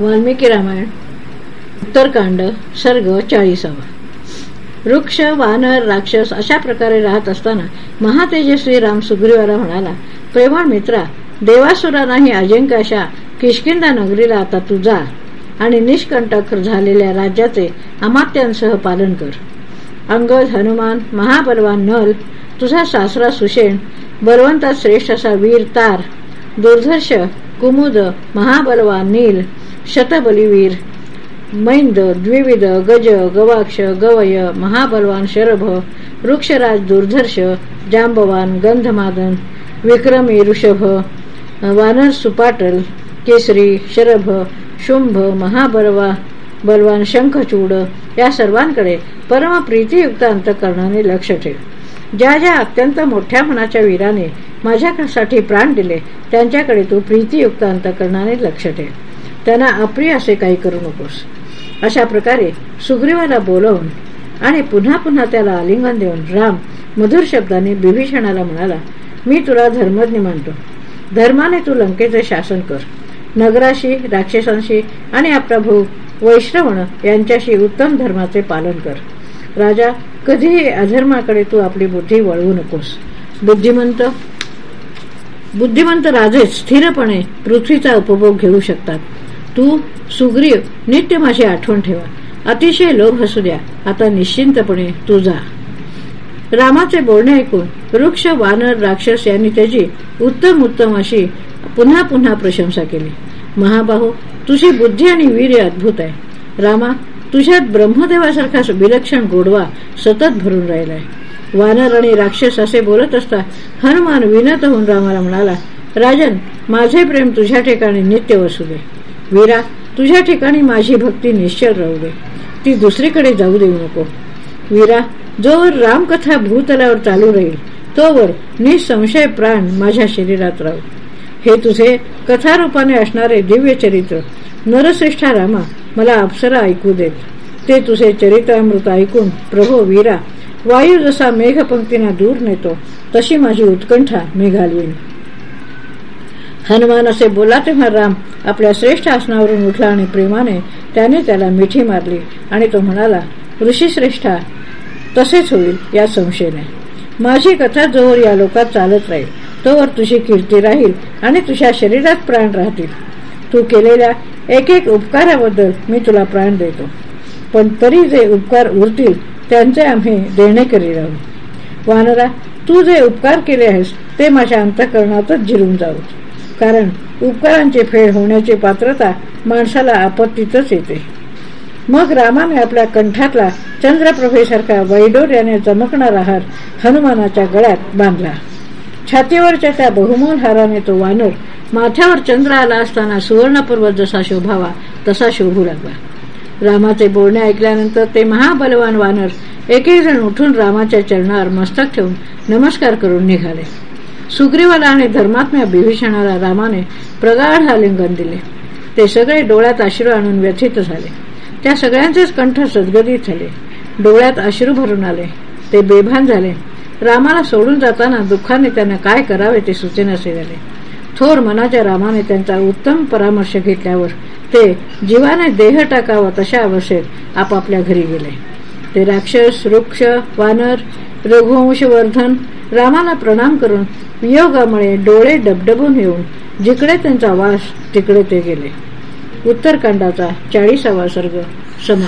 वाल्मिकी रामायण उत्तरकांड सर्ग चाळीसावा. वृक्ष वानर राक्षस अशा प्रकारे राहत असताना महातेजस्वी राम सुग्रीवाला म्हणाला प्रेमळ मित्रा देवासुरांनाही अजिंक्य अशा किशकिंदा नगरीला आता तू जा आणि निष्कंटक झालेल्या राज्याचे अमात्यांसह पालन कर. अंगद हनुमान महाबलवान नल तुझा सासरा सुषेण बलवंतात श्रेष्ठ असा वीर तार दुर्धर्ष कुमुद महाबलवान नील शतबलीवीर मैंद द्विविध गज गवाक्ष गवय महाबलवान शरभ वृक्षराज दुर्धर्ष जांबवान गंधमादन विक्रमी ऋषभ वानर सुपाटल केसरी शरभ शुंभ महाबलवा बलवान शंखचूड या सर्वांकडे परमप्रीतीयुक्त अंतकरणाने लक्ष ठेव. ज्या ज्या अत्यंत मोठ्या मनाच्या वीराने माझ्यासाठी प्राण दिले त्यांच्याकडे तू प्रीतीयुक्त अंतकरणाने लक्ष ठेव. त्यांना अप्रिय असे काही करू नकोस. अशा प्रकारे सुग्रीवाला बोलवून आणि पुन्हा पुन्हा त्याला आलिंगन देऊन राम मधुर शब्दाने बिभीषणाला म्हणाला मी तुला धर्मज्ञ मानतो. धर्माने तू लंकेचे शासन कर. नगराशी राक्षसांशी आणि आपला भाऊ वैश्रवण यांच्याशी उत्तम धर्माचे पालन कर. राजा कधीही अधर्माकडे तू आपली बुद्धी वळवू नकोस. बुद्धिमंत बुद्धिमंत राजेच स्थिरपणे पृथ्वीचा उपभोग घेऊ शकतात. तू सुग्रीव नित्य माझी आठवण ठेवा. अतिशय लोभ असू द्या. आता निश्चिंतपणे तू जा. रामाचे बोलणे ऐकून वृक्ष वानर राक्षस यांनी त्याची उत्तम उत्तम अशी पुन्हा पुन्हा प्रशंसा केली. महाबाहू तुझी बुद्धी आणि वीर्य अद्भुत आहे. रामा तुझ्यात ब्रह्मदेवासारखा विलक्षण गोडवा सतत भरून राहिलाय. वानर आणि राक्षस असे बोलत असता हनुमान विनत होऊन रामाला म्हणाला राजन माझे प्रेम तुझ्या ठिकाणी नित्य वसू दे. वीरा तुझ्या ठिकाणी माझी भक्ती निश्चल राहू दे. ती दुसरीकडे जाऊ देऊ नको. वीरा जोवर रामकथा भूतलावर चालू राहील तोवर निसंशय प्राण माझ्या शरीरात राहू. हे तुझे कथारूपाने असणारे दिव्य चरित्र नरश्रेष्ठा रामा मला अप्सरा ऐकू देत. ते तुझे चरित्रामृत ऐकून प्रभो वीरा वायू जसा मेघपंक्तीना दूर नेतो तशी माझी उत्कंठा मी घालवीन हनुमान असे बोला तेव्हा राम आपल्या श्रेष्ठ आसनावरून उठला आणि प्रेमाने त्याने त्याला मिठी मारली आणि तो म्हणाला ऋषीश्रेष्ठा तसेच होईल या संशयने. माझी कथा जोवर या लोकात चालत राहील तोवर तुझी कीर्ती राहील आणि तुझ्या शरीरात प्राण राहतील. तू केलेल्या एक एक उपकाराबद्दल मी तुला प्राण देतो. पण तरी जे उपकार उरतील त्यांचे आम्ही देणे करी राहू वानरा तू जे उपकार केले आहेस ते माझ्या अंतकरणातच जिरून जाऊ. कारण उपकारांची फेड होण्याची पात्रता माणसाला आपत्तीतच येते. मग रामाने आपल्या कंठातला चंद्रप्रभेसारखा वैडोर्याने चमकणारा हार हनुमानाच्या गळ्यात बांधला. छातीवरच्या त्या बहुमोल हाराने तो वानर माथ्यावर चंद्र आला असताना सुवर्णपर्वत जसा शोभावा तसा शोभू लागला. रामाचे बोलणे ऐकल्यानंतर ते महाबलवान वानर एकेक जण उठून रामाच्या चरणावर मस्तक ठेवून नमस्कार करून निघाले. सुग्रीवाला आणि धर्मात्म्या बिभीषणाला रामाने प्रगाढ आलिंगन दिले. ते सगळे डोळ्यात आश्रू आणून व्यथित झाले. त्या सगळ्यांचेच कंठ सद्गदित झाले. डोळ्यात अश्रू भरून आले. ते बेभान झाले. रामाला सोडून जाताना दुःखाने त्यांना काय करावे ते सुचेनासे झाले. थोर मनाच्या रामाने त्यांचा उत्तम परामर्श घेतल्यावर ते जीवाने देह टाकावा तशा अवस्थेत आपापल्या घरी गेले. ते राक्षस वृक्ष वानर रघुवंशवर्धन रामाला प्रणाम करून वियोगामुळे डोळे डबडबून येऊन जिकडे त्यांचा वास तिकडे ते गेले. उत्तरकांडाचा चाळीसावा सर्ग समाप्त.